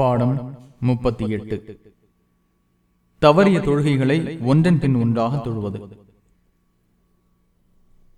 பாடம் முப்பத்தி எட்டு. தவறிய தொழுகைகளை ஒன்றன் பின் ஒன்றாக தொழுவது.